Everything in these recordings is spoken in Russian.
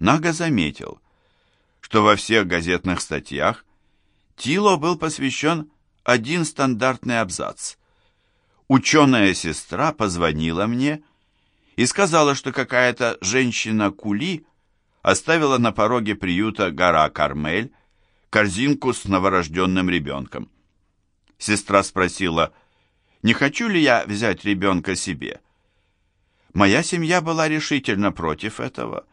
Нага заметил, что во всех газетных статьях Тило был посвящен один стандартный абзац. Ученая сестра позвонила мне и сказала, что какая-то женщина-кули оставила на пороге приюта «Гора Кармель» корзинку с новорожденным ребенком. Сестра спросила, не хочу ли я взять ребенка себе. Моя семья была решительно против этого,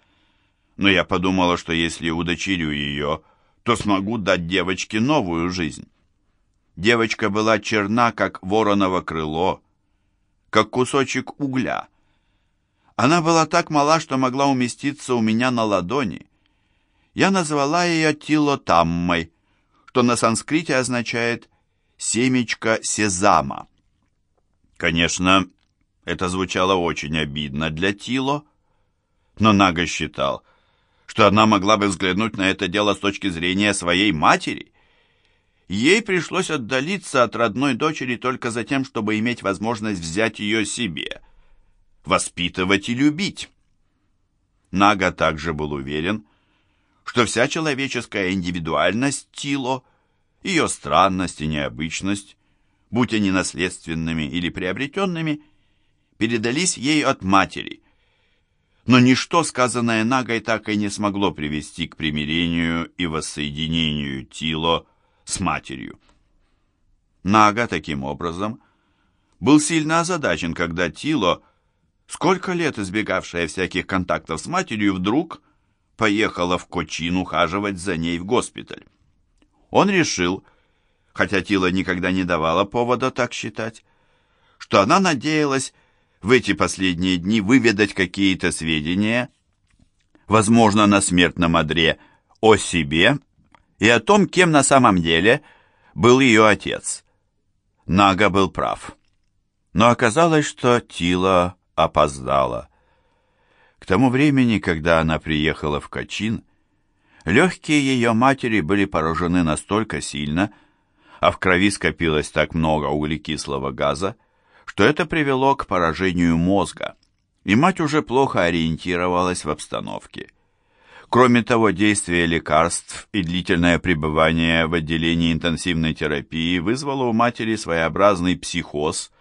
но я подумала, что если удочерю ее, то смогу дать девочке новую жизнь. Девочка была черна, как вороново крыло, как кусочек угля. Она была так мала, что могла уместиться у меня на ладони. Я назвала ее Тилотаммой, что на санскрите означает «семечко сезама». Конечно, это звучало очень обидно для Тило, но Нага считал, что она могла бы взглянуть на это дело с точки зрения своей матери. Ей пришлось отдалиться от родной дочери только за тем, чтобы иметь возможность взять ее себе, воспитывать и любить. Нага также был уверен, что вся человеческая индивидуальность Тило, ее странность и необычность, будь они наследственными или приобретенными, передались ей от матери. Но ничто, сказанное Нагой, так и не смогло привести к примирению и воссоединению Тило с матерью. Нага, таким образом, был сильно озадачен, когда Тило, сколько лет избегавшая всяких контактов с матерью, вдруг поехала в Кочин ухаживать за ней в госпиталь. Он решил, хотя Тила никогда не давала повода так считать, что она надеялась в эти последние дни выведать какие-то сведения, возможно, на смертном одре, о себе и о том, кем на самом деле был ее отец. Нага был прав. Но оказалось, что Тила опоздала. К тому времени, когда она приехала в Качин, легкие ее матери были поражены настолько сильно, а в крови скопилось так много углекислого газа, что это привело к поражению мозга, и мать уже плохо ориентировалась в обстановке. Кроме того, действие лекарств и длительное пребывание в отделении интенсивной терапии вызвало у матери своеобразный психоз,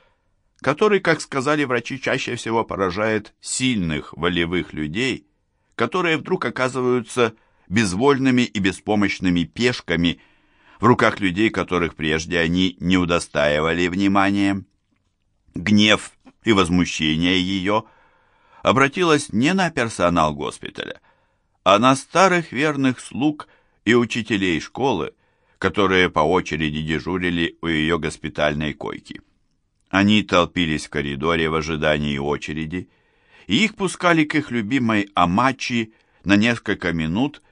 который, как сказали врачи, чаще всего поражает сильных волевых людей, которые вдруг оказываются безвольными и беспомощными пешками в руках людей, которых прежде они не удостаивали внимания. Гнев и возмущение ее обратилось не на персонал госпиталя, а на старых верных слуг и учителей школы, которые по очереди дежурили у ее госпитальной койки. Они толпились в коридоре в ожидании очереди, и их пускали к их любимой Амачи на несколько минут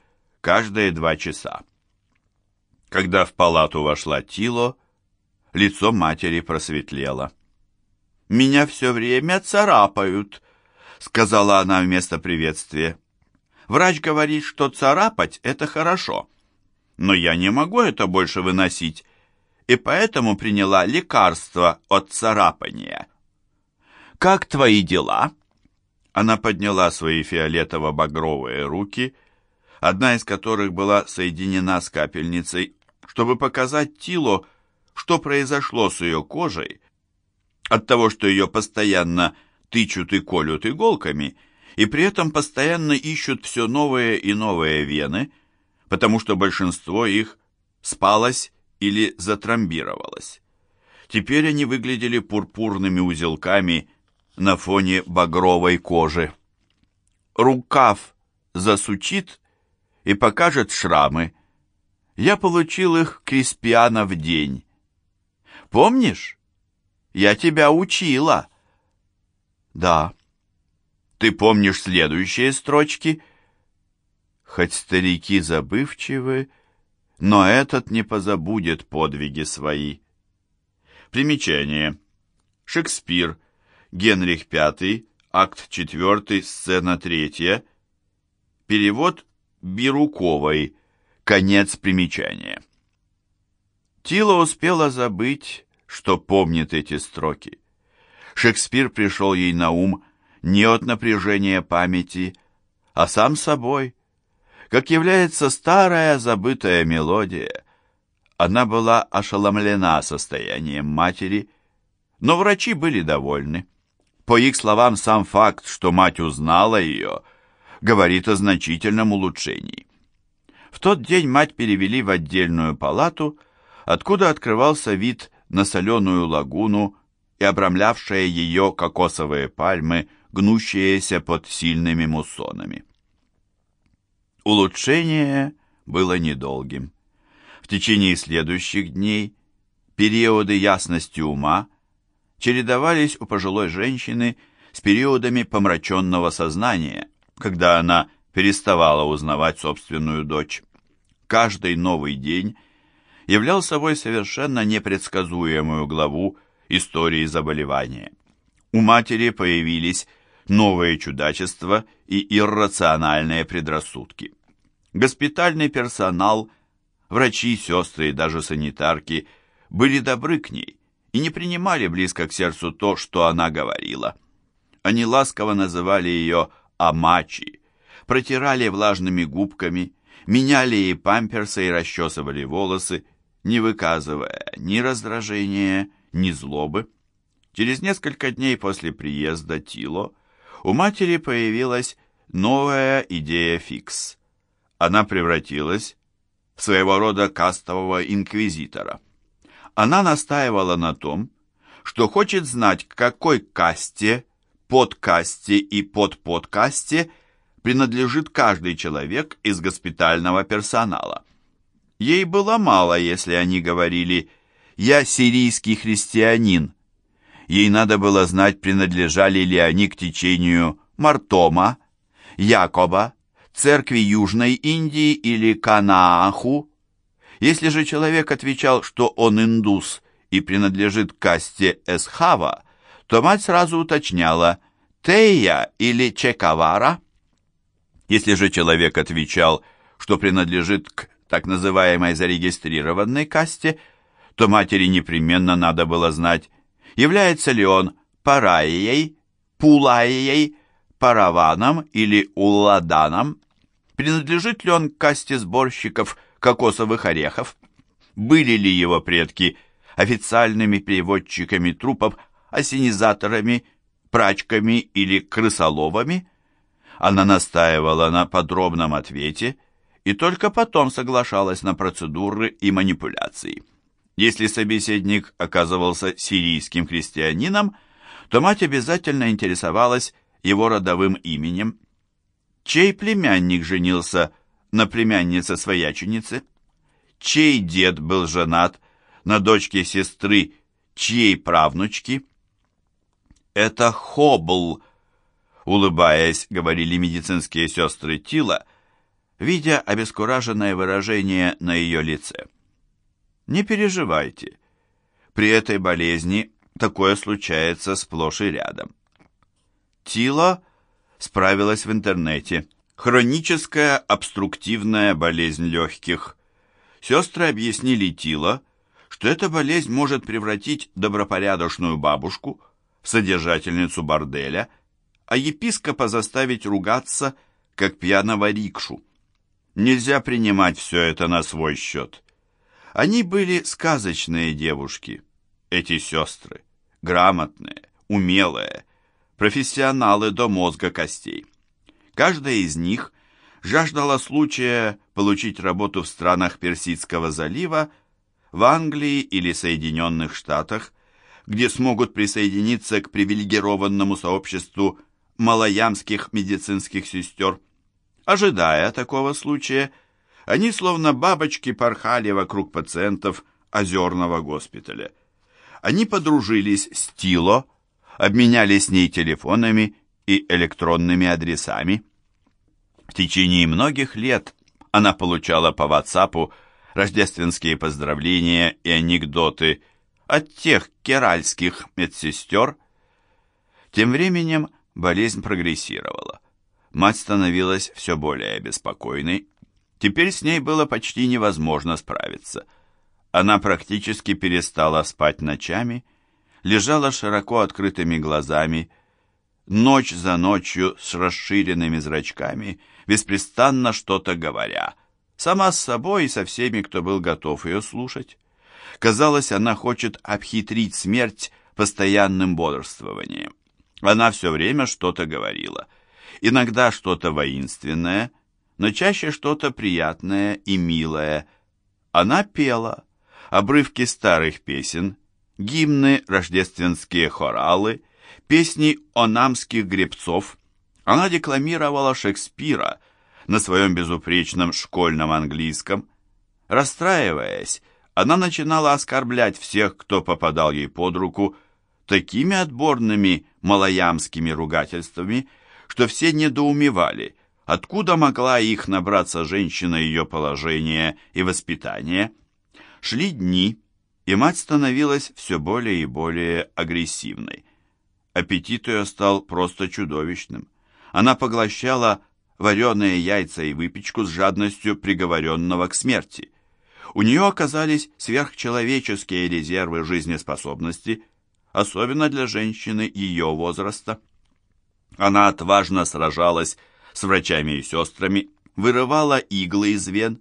каждые два часа. Когда в палату вошла Тило, лицо матери просветлело. «Меня все время царапают», — сказала она вместо приветствия. «Врач говорит, что царапать — это хорошо, но я не могу это больше выносить и поэтому приняла лекарство от царапания. «Как твои дела?» Она подняла свои фиолетово-багровые руки, одна из которых была соединена с капельницей, чтобы показать Тило, что произошло с ее кожей от того, что ее постоянно тычут и колют иголками, и при этом постоянно ищут все новые и новые вены, потому что большинство их спалось или затрамбировалась. Теперь они выглядели пурпурными узелками на фоне багровой кожи. Рукав засучит и покажет шрамы. Я получил их Криспиана в день. Помнишь? Я тебя учила. Да. Ты помнишь следующие строчки? Хоть старики забывчивы, но этот не позабудет подвиги свои. Примечание. Шекспир. Генрих V. Акт 4. Сцена 3. Перевод Бируковой. Конец примечания. Тила успела забыть, что помнит эти строки. Шекспир пришел ей на ум не от напряжения памяти, а сам собой, как является старая забытая мелодия. Она была ошеломлена состоянием матери, но врачи были довольны. По их словам, сам факт, что мать узнала ее, говорит о значительном улучшении. В тот день мать перевели в отдельную палату, откуда открывался вид на соленую лагуну и обрамлявшие ее кокосовые пальмы, гнущиеся под сильными муссонами. Улучшение было недолгим. В течение следующих дней периоды ясности ума чередовались у пожилой женщины с периодами помраченного сознания, когда она переставала узнавать собственную дочь. Каждый новый день являл собой совершенно непредсказуемую главу истории заболевания. У матери появились новые чудачества и иррациональные предрассудки. Госпитальный персонал, врачи, сестры и даже санитарки были добры к ней и не принимали близко к сердцу то, что она говорила. Они ласково называли ее «амачи», протирали влажными губками, меняли ей памперсы и расчесывали волосы, не выказывая ни раздражения, ни злобы. Через несколько дней после приезда Тило у матери появилась новая идея фикс. Она превратилась в своего рода кастового инквизитора. Она настаивала на том, что хочет знать, к какой касте, подкасте и подподкасте принадлежит каждый человек из госпитального персонала. Ей было мало, если они говорили «я сирийский христианин», Ей надо было знать, принадлежали ли они к течению Мартома, Якоба, церкви Южной Индии или Канааху. Если же человек отвечал, что он индус и принадлежит касте Эсхава, то мать сразу уточняла Тея или Чекавара. Если же человек отвечал, что принадлежит к так называемой зарегистрированной касте, то матери непременно надо было знать, является ли он параей, пулаей, параваном или улладаном, принадлежит ли он к касте сборщиков кокосовых орехов, были ли его предки официальными переводчиками трупов, осенизаторами, прачками или крысоловами. Она настаивала на подробном ответе и только потом соглашалась на процедуры и манипуляции. Если собеседник оказывался сирийским христианином, то мать обязательно интересовалась его родовым именем. Чей племянник женился на племяннице свояченицы? Чей дед был женат на дочке сестры чьей правнучки? Это Хобл, улыбаясь, говорили медицинские сестры Тила, видя обескураженное выражение на ее лице. Не переживайте. При этой болезни такое случается сплошь и рядом. Тила справилась в интернете. Хроническая обструктивная болезнь легких. Сестры объяснили Тила, что эта болезнь может превратить добропорядочную бабушку в содержательницу борделя, а епископа заставить ругаться, как пьяного рикшу. Нельзя принимать все это на свой счет. Они были сказочные девушки, эти сестры, грамотные, умелые, профессионалы до мозга костей. Каждая из них жаждала случая получить работу в странах Персидского залива, в Англии или Соединенных Штатах, где смогут присоединиться к привилегированному сообществу малоямских медицинских сестер. Ожидая такого случая, они словно бабочки порхали вокруг пациентов озерного госпиталя. Они подружились с Тило, обменялись с ней телефонами и электронными адресами. В течение многих лет она получала по WhatsApp рождественские поздравления и анекдоты от тех керальских медсестер. Тем временем болезнь прогрессировала. Мать становилась все более беспокойной Теперь с ней было почти невозможно справиться. Она практически перестала спать ночами, лежала широко открытыми глазами, ночь за ночью с расширенными зрачками, беспрестанно что-то говоря, сама с собой и со всеми, кто был готов ее слушать. Казалось, она хочет обхитрить смерть постоянным бодрствованием. Она все время что-то говорила. Иногда что-то воинственное, но чаще что-то приятное и милое. Она пела обрывки старых песен, гимны, рождественские хоралы, песни онамских гребцов. Она декламировала Шекспира на своем безупречном школьном английском. Расстраиваясь, она начинала оскорблять всех, кто попадал ей под руку, такими отборными малоямскими ругательствами, что все недоумевали, откуда могла их набраться женщина ее положения и воспитания. Шли дни, и мать становилась все более и более агрессивной. Аппетит ее стал просто чудовищным. Она поглощала вареные яйца и выпечку с жадностью приговоренного к смерти. У нее оказались сверхчеловеческие резервы жизнеспособности, особенно для женщины ее возраста. Она отважно сражалась с врачами и сестрами, вырывала иглы из вен.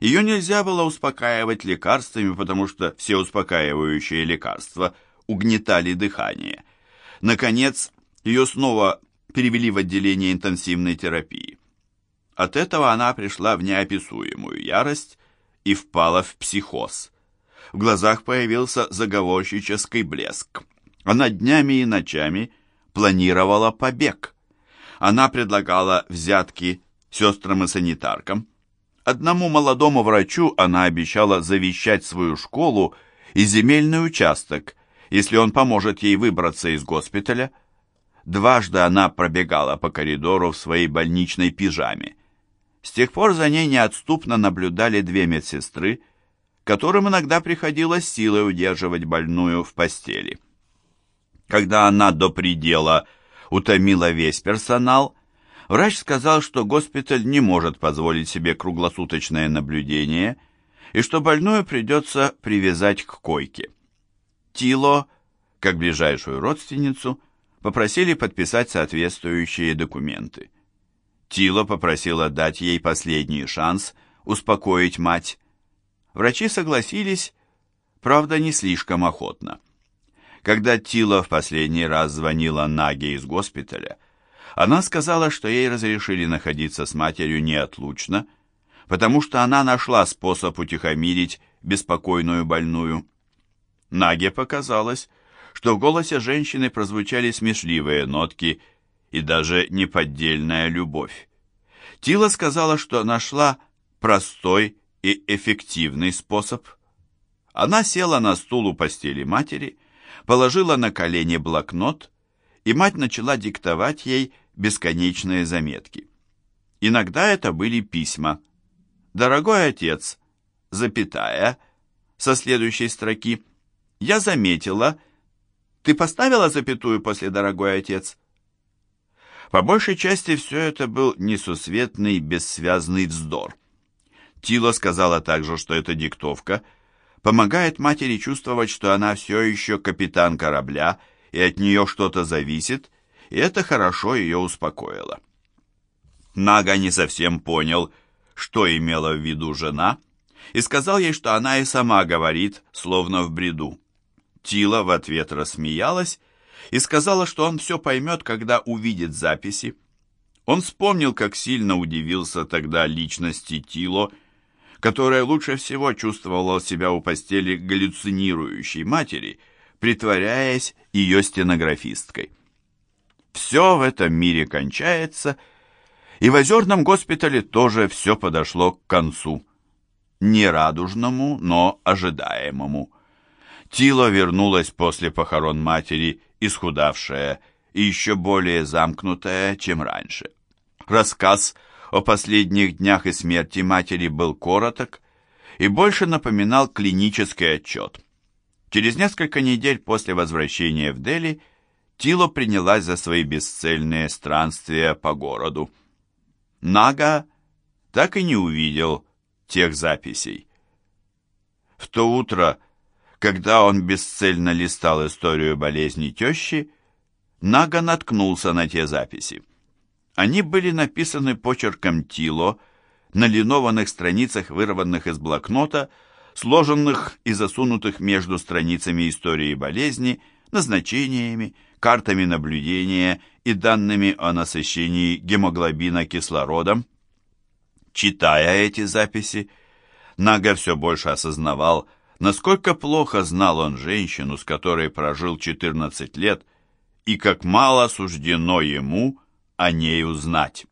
Ее нельзя было успокаивать лекарствами, потому что все успокаивающие лекарства угнетали дыхание. Наконец, ее снова перевели в отделение интенсивной терапии. От этого она пришла в неописуемую ярость и впала в психоз. В глазах появился заговорщический блеск. Она днями и ночами планировала побег. Она предлагала взятки сестрам и санитаркам. Одному молодому врачу она обещала завещать свою школу и земельный участок, если он поможет ей выбраться из госпиталя. Дважды она пробегала по коридору в своей больничной пижаме. С тех пор за ней неотступно наблюдали две медсестры, которым иногда приходилось силой удерживать больную в постели. Когда она до предела утомила весь персонал, врач сказал, что госпиталь не может позволить себе круглосуточное наблюдение и что больную придется привязать к койке. Тило, как ближайшую родственницу, попросили подписать соответствующие документы. Тило попросила дать ей последний шанс успокоить мать. Врачи согласились, правда, не слишком охотно. Когда Тила в последний раз звонила Наге из госпиталя, она сказала, что ей разрешили находиться с матерью неотлучно, потому что она нашла способ утихомирить беспокойную больную. Наге показалось, что в голосе женщины прозвучали смешливые нотки и даже неподдельная любовь. Тила сказала, что нашла простой и эффективный способ. Она села на стул у постели матери, положила на колени блокнот, и мать начала диктовать ей бесконечные заметки. Иногда это были письма. «Дорогой отец», запятая, со следующей строки, «Я заметила», «Ты поставила запятую после «дорогой отец»?» По большей части все это был несусветный, бессвязный вздор. Тила сказала также, что эта диктовка помогает матери чувствовать, что она все еще капитан корабля, и от нее что-то зависит, и это хорошо ее успокоило. Нага не совсем понял, что имела в виду жена, и сказал ей, что она и сама говорит, словно в бреду. Тила в ответ рассмеялась и сказала, что он все поймет, когда увидит записи. Он вспомнил, как сильно удивился тогда личности Тило, которая лучше всего чувствовала себя у постели галлюцинирующей матери, притворяясь ее стенографисткой. Все в этом мире кончается, и в озерном госпитале тоже все подошло к концу. Не радужному, но ожидаемому. Тило вернулась после похорон матери исхудавшая и еще более замкнутая, чем раньше. Рассказ о последних днях и смерти матери был короток и больше напоминал клинический отчет. Через несколько недель после возвращения в Дели Тило принялась за свои бесцельные странствия по городу. Нага так и не увидел тех записей. В то утро когда он бесцельно листал историю болезни тещи, Нага наткнулся на те записи. Они были написаны почерком Тило на линованных страницах, вырванных из блокнота, сложенных и засунутых между страницами истории болезни, назначениями, картами наблюдения и данными о насыщении гемоглобина кислородом. Читая эти записи, Нага все больше осознавал, насколько плохо знал он женщину, с которой прожил 14 лет, и как мало суждено ему о ней узнать.